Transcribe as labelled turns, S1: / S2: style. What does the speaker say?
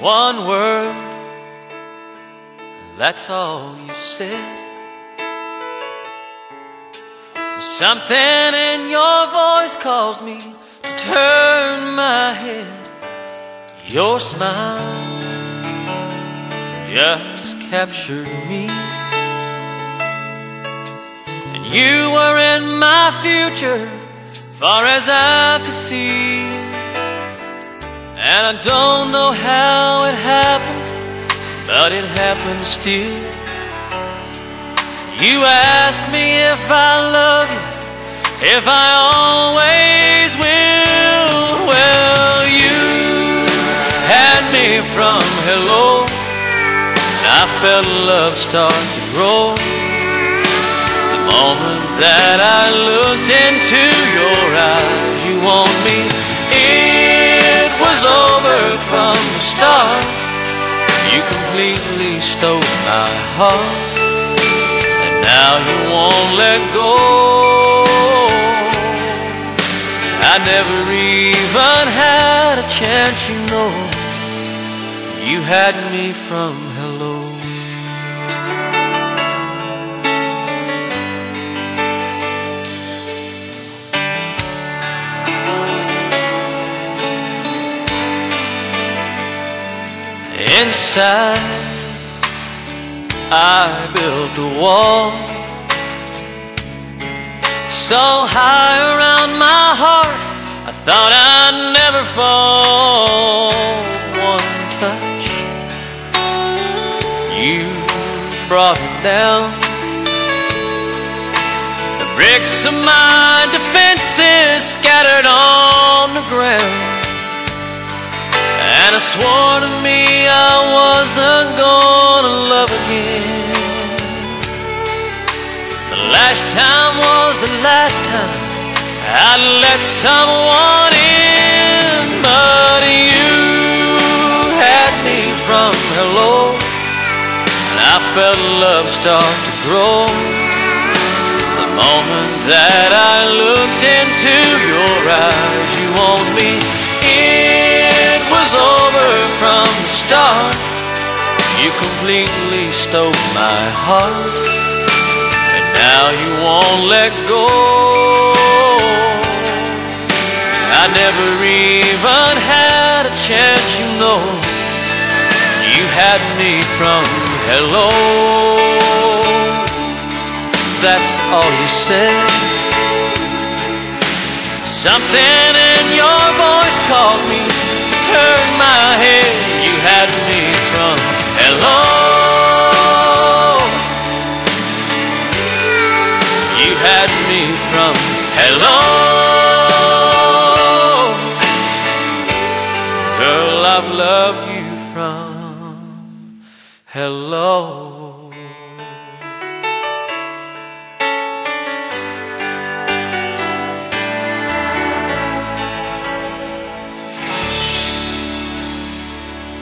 S1: one word, that's all you said. Something in your voice caused me to turn my head. Your smile just captured me. And you were in my future, far as I could see. And I don't know how it happened, but it happened still. You ask me if I love you, if I always will. Well, you had me from hello, and I felt love start to grow. The moment that I looked into your eyes, you want me. Start. You completely stole my heart And now you won't let go. I never even had a chance, you know. You had me from hello. Inside I built a wall so high around my heart I thought I'd never fall. One touch, you brought it down. The bricks of my defenses scattered on the ground. And I swore to me I wasn't gonna love again. The last time was the last time I let someone in, but you had me from hello, and I felt love start to grow. The moment that I looked into your eyes, you want me. Start. You completely stole my heart, and now you won't let go. I never even had a chance, you know. You had me from hello. That's all you said. Something in your voice caused me to turn my head. You had me from hello. You had me from hello. Girl, I've loved you from hello.